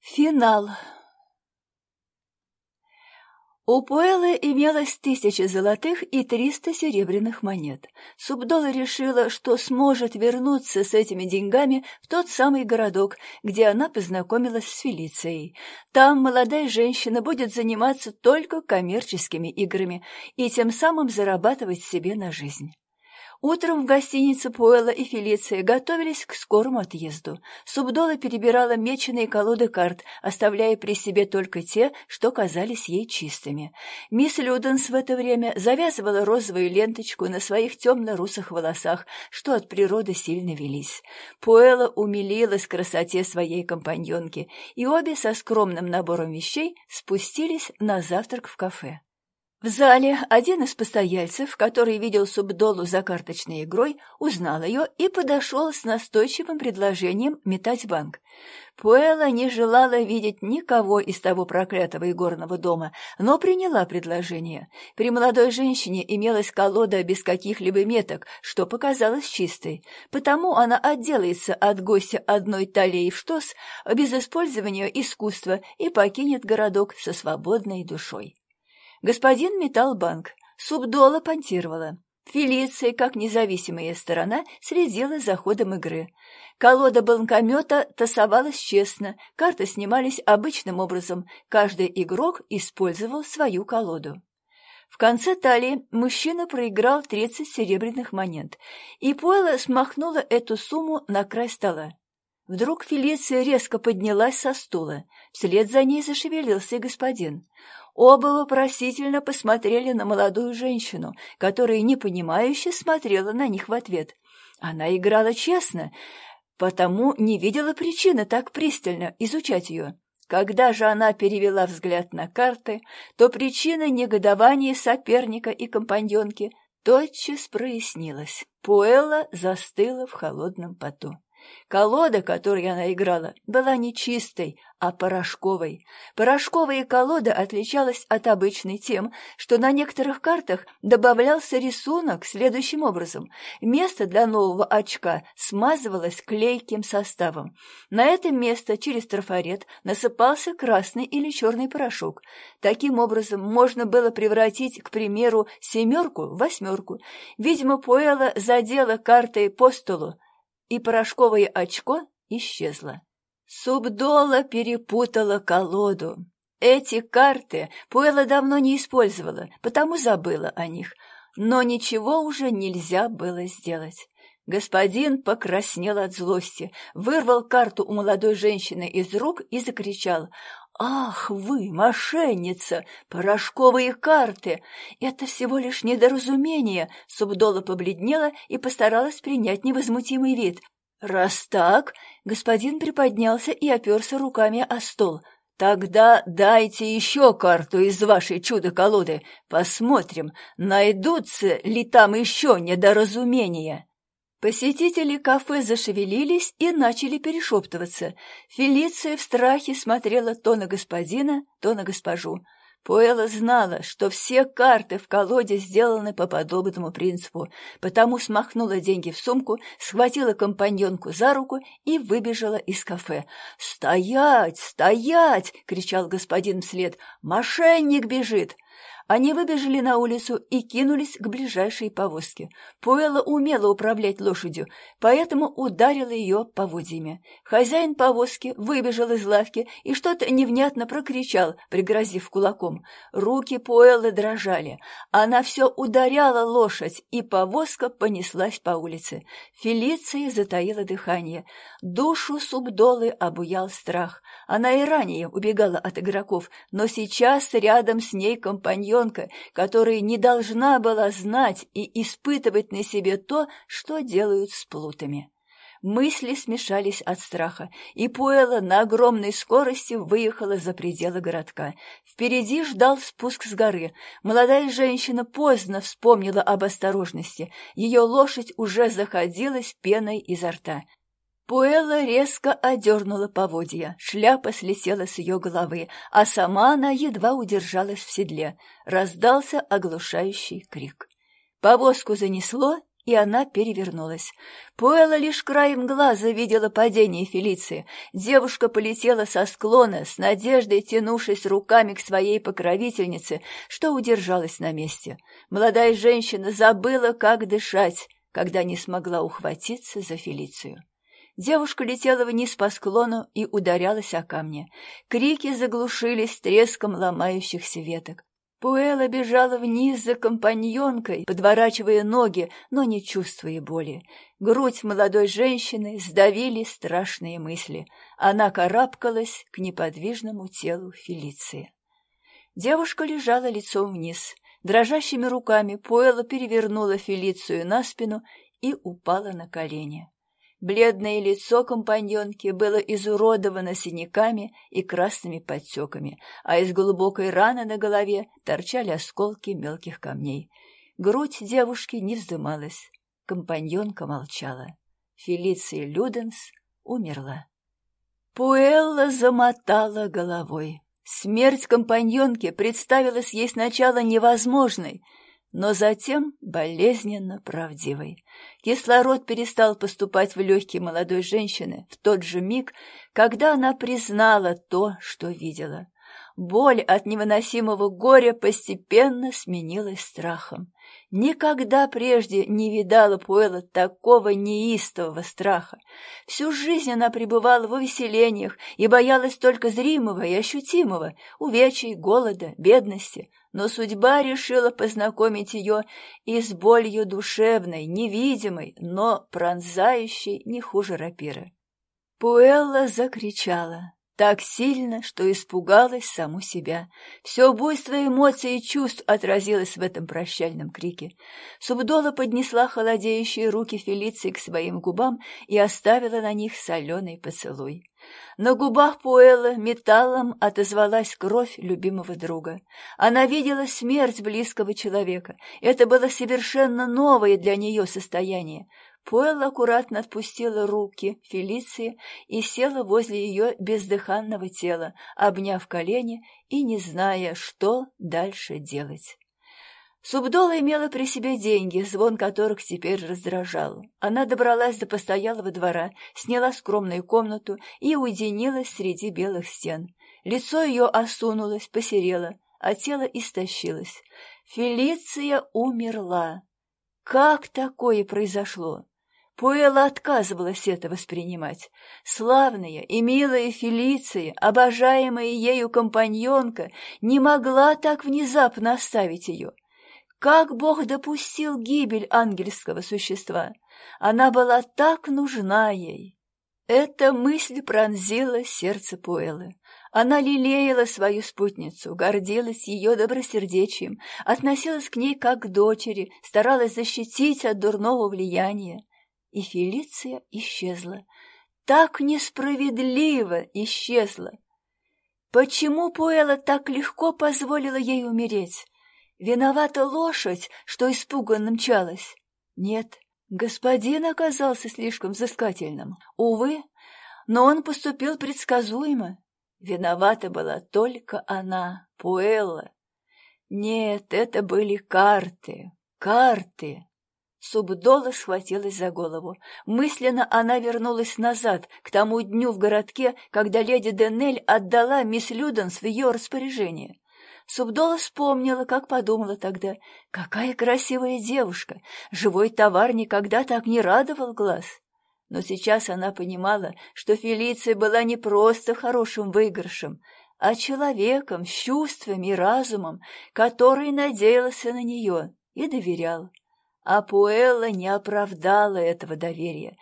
Финал. У Пуэллы имелось тысяча золотых и триста серебряных монет. Субдола решила, что сможет вернуться с этими деньгами в тот самый городок, где она познакомилась с Фелицией. Там молодая женщина будет заниматься только коммерческими играми и тем самым зарабатывать себе на жизнь. Утром в гостинице Пуэлла и Фелиция готовились к скорому отъезду. Субдола перебирала меченые колоды карт, оставляя при себе только те, что казались ей чистыми. Мисс Люденс в это время завязывала розовую ленточку на своих темно-русых волосах, что от природы сильно велись. Пуэлла умилилась красоте своей компаньонки, и обе со скромным набором вещей спустились на завтрак в кафе. В зале один из постояльцев, который видел Субдолу за карточной игрой, узнал ее и подошел с настойчивым предложением метать банк. Пуэлла не желала видеть никого из того проклятого игорного дома, но приняла предложение. При молодой женщине имелась колода без каких-либо меток, что показалось чистой. Потому она отделается от гостя одной талией в штос без использования искусства и покинет городок со свободной душой. Господин Металлбанк, Субдола понтировала. Фелиция, как независимая сторона, следила за ходом игры. Колода банкомета тасовалась честно, карты снимались обычным образом, каждый игрок использовал свою колоду. В конце талии мужчина проиграл 30 серебряных монет, и Пойла смахнула эту сумму на край стола. Вдруг Фелиция резко поднялась со стула. Вслед за ней зашевелился господин. Оба вопросительно посмотрели на молодую женщину, которая непонимающе смотрела на них в ответ. Она играла честно, потому не видела причины так пристально изучать ее. Когда же она перевела взгляд на карты, то причина негодования соперника и компаньонки тотчас прояснилась. Пуэлла застыла в холодном поту. Колода, которой она играла, была не чистой, а порошковой. Порошковая колода отличалась от обычной тем, что на некоторых картах добавлялся рисунок следующим образом. Место для нового очка смазывалось клейким составом. На это место через трафарет насыпался красный или черный порошок. Таким образом, можно было превратить, к примеру, семерку в восьмерку. Видимо, Пуэлла задела картой по столу, и порошковое очко исчезло. Субдола перепутала колоду. Эти карты Пуэлла давно не использовала, потому забыла о них, но ничего уже нельзя было сделать. Господин покраснел от злости, вырвал карту у молодой женщины из рук и закричал «Ах вы, мошенница! Порошковые карты! Это всего лишь недоразумение!» Субдола побледнела и постаралась принять невозмутимый вид. «Раз так...» — господин приподнялся и оперся руками о стол. «Тогда дайте еще карту из вашей чудо-колоды. Посмотрим, найдутся ли там еще недоразумения». Посетители кафе зашевелились и начали перешептываться. Фелиция в страхе смотрела то на господина, то на госпожу. Пуэлла знала, что все карты в колоде сделаны по подобному принципу, потому смахнула деньги в сумку, схватила компаньонку за руку и выбежала из кафе. «Стоять! Стоять!» — кричал господин вслед. «Мошенник бежит!» Они выбежали на улицу и кинулись к ближайшей повозке. Пуэлла умела управлять лошадью, поэтому ударила ее поводьями. Хозяин повозки выбежал из лавки и что-то невнятно прокричал, пригрозив кулаком. Руки Пуэллы дрожали. Она все ударяла лошадь, и повозка понеслась по улице. Фелиция затаила дыхание. Душу Субдолы обуял страх. Она и ранее убегала от игроков, но сейчас рядом с ней компаньон ребенка, которая не должна была знать и испытывать на себе то, что делают с плутами. Мысли смешались от страха, и Пуэла на огромной скорости выехала за пределы городка. Впереди ждал спуск с горы. Молодая женщина поздно вспомнила об осторожности. Ее лошадь уже заходилась пеной изо рта. Пуэлла резко одернула поводья, шляпа слетела с ее головы, а сама она едва удержалась в седле. Раздался оглушающий крик. Повозку занесло, и она перевернулась. Пуэлла лишь краем глаза видела падение Фелиции. Девушка полетела со склона, с надеждой тянувшись руками к своей покровительнице, что удержалась на месте. Молодая женщина забыла, как дышать, когда не смогла ухватиться за Фелицию. Девушка летела вниз по склону и ударялась о камни. Крики заглушились треском ломающихся веток. Пуэла бежала вниз за компаньонкой, подворачивая ноги, но не чувствуя боли. Грудь молодой женщины сдавили страшные мысли. Она карабкалась к неподвижному телу Фелиции. Девушка лежала лицом вниз. Дрожащими руками Пуэла перевернула Фелицию на спину и упала на колени. Бледное лицо компаньонки было изуродовано синяками и красными подтеками, а из глубокой раны на голове торчали осколки мелких камней. Грудь девушки не вздымалась. Компаньонка молчала. Фелиция Люденс умерла. Пуэлла замотала головой. Смерть компаньонки представилась ей сначала невозможной — но затем болезненно правдивой. Кислород перестал поступать в легкие молодой женщины в тот же миг, когда она признала то, что видела. Боль от невыносимого горя постепенно сменилась страхом. Никогда прежде не видала Пуэла такого неистового страха. Всю жизнь она пребывала в увеселениях и боялась только зримого и ощутимого, увечий, голода, бедности, но судьба решила познакомить ее и с болью душевной, невидимой, но пронзающей не хуже рапира. Пуэлла закричала так сильно, что испугалась саму себя. Все буйство эмоций и чувств отразилось в этом прощальном крике. Субдола поднесла холодеющие руки Фелиции к своим губам и оставила на них соленый поцелуй. На губах Пуэлла металлом отозвалась кровь любимого друга. Она видела смерть близкого человека. Это было совершенно новое для нее состояние. Пойл аккуратно отпустила руки Фелиции и села возле ее бездыханного тела, обняв колени и не зная, что дальше делать. Субдола имела при себе деньги, звон которых теперь раздражал. Она добралась до постоялого двора, сняла скромную комнату и уединилась среди белых стен. Лицо ее осунулось, посерело, а тело истощилось. Фелиция умерла. Как такое произошло? Пуэлла отказывалась это воспринимать. Славная и милая Фелиция, обожаемая ею компаньонка, не могла так внезапно оставить ее. Как Бог допустил гибель ангельского существа? Она была так нужна ей. Эта мысль пронзила сердце Пуэллы. Она лелеяла свою спутницу, гордилась ее добросердечием, относилась к ней как к дочери, старалась защитить от дурного влияния и Фелиция исчезла. Так несправедливо исчезла. Почему Пуэла так легко позволила ей умереть? Виновата лошадь, что испуганно мчалась? Нет, господин оказался слишком взыскательным. Увы, но он поступил предсказуемо. Виновата была только она, Пуэлла. Нет, это были карты, карты. Субдола схватилась за голову. Мысленно она вернулась назад, к тому дню в городке, когда леди Денель отдала мисс Люденс в ее распоряжение. Субдола вспомнила, как подумала тогда. Какая красивая девушка! Живой товар никогда так не радовал глаз. Но сейчас она понимала, что Фелиция была не просто хорошим выигрышем, а человеком с чувствами и разумом, который надеялся на нее и доверял. А Пуэлла не оправдала этого доверия,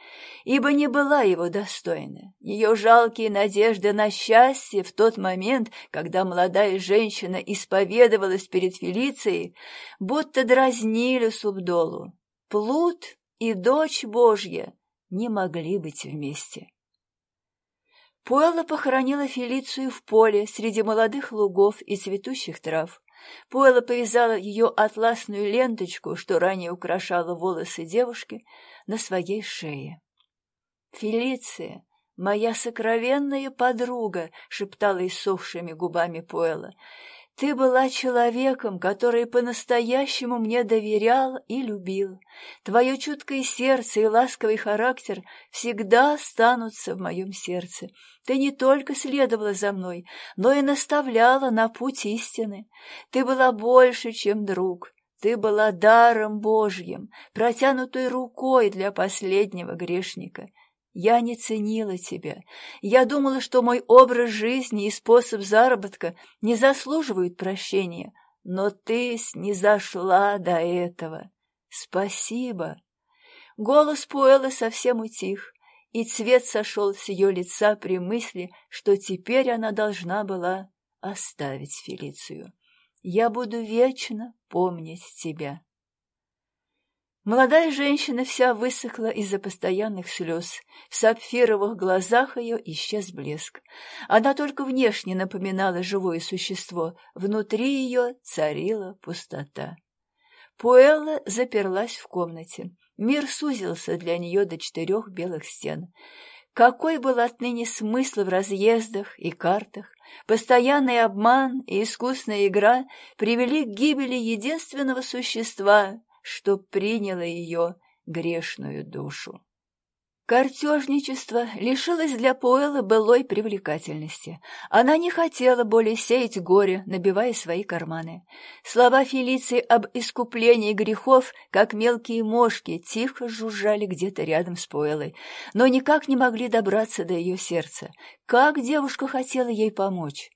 ибо не была его достойна. Ее жалкие надежды на счастье в тот момент, когда молодая женщина исповедовалась перед Фелицией, будто дразнили Субдолу. Плут и дочь Божья не могли быть вместе. Пуэлла похоронила Фелицию в поле среди молодых лугов и цветущих трав. Пуэлла повязала ее атласную ленточку, что ранее украшала волосы девушки, на своей шее. «Фелиция, моя сокровенная подруга!» — шептала иссохшими губами Пуэлла. Ты была человеком, который по-настоящему мне доверял и любил. Твое чуткое сердце и ласковый характер всегда останутся в моем сердце. Ты не только следовала за мной, но и наставляла на путь истины. Ты была больше, чем друг. Ты была даром Божьим, протянутой рукой для последнего грешника. Я не ценила тебя. Я думала, что мой образ жизни и способ заработка не заслуживают прощения, но ты снизошла до этого. Спасибо. Голос Пуэллы совсем утих, и цвет сошел с ее лица при мысли, что теперь она должна была оставить Фелицию. Я буду вечно помнить тебя. Молодая женщина вся высохла из-за постоянных слез. В сапфировых глазах ее исчез блеск. Она только внешне напоминала живое существо, внутри ее царила пустота. Пуэлла заперлась в комнате. Мир сузился для нее до четырех белых стен. Какой был отныне смысл в разъездах и картах? Постоянный обман и искусная игра привели к гибели единственного существа, что приняло ее грешную душу. Картежничество лишилось для Пуэлла былой привлекательности. Она не хотела более сеять горе, набивая свои карманы. Слова Фелиции об искуплении грехов, как мелкие мошки, тихо жужжали где-то рядом с Пуэллой, но никак не могли добраться до ее сердца. Как девушка хотела ей помочь?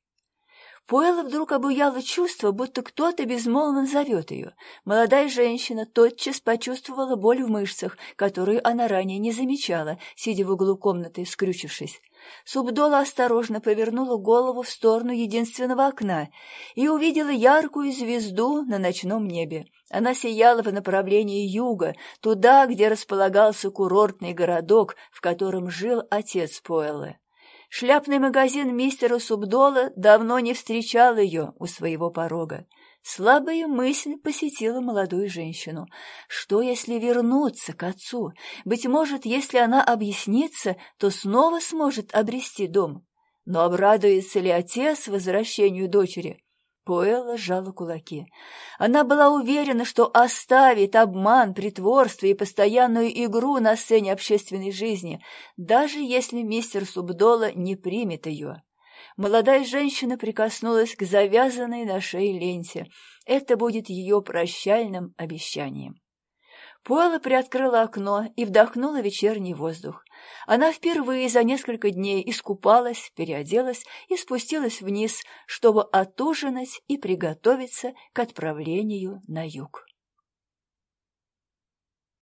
Пуэлла вдруг обуяло чувство, будто кто-то безмолвно зовет ее. Молодая женщина тотчас почувствовала боль в мышцах, которую она ранее не замечала, сидя в углу комнаты, скрючившись. Субдола осторожно повернула голову в сторону единственного окна и увидела яркую звезду на ночном небе. Она сияла в направлении юга, туда, где располагался курортный городок, в котором жил отец Пуэллы. Шляпный магазин мистера Субдола давно не встречал ее у своего порога. Слабая мысль посетила молодую женщину. Что, если вернуться к отцу? Быть может, если она объяснится, то снова сможет обрести дом. Но обрадуется ли отец возвращению дочери? Пуэлла сжала кулаки. Она была уверена, что оставит обман, притворство и постоянную игру на сцене общественной жизни, даже если мистер Субдола не примет ее. Молодая женщина прикоснулась к завязанной на шее ленте. Это будет ее прощальным обещанием. Пуэлла приоткрыла окно и вдохнула вечерний воздух. Она впервые за несколько дней искупалась, переоделась и спустилась вниз, чтобы отужинать и приготовиться к отправлению на юг.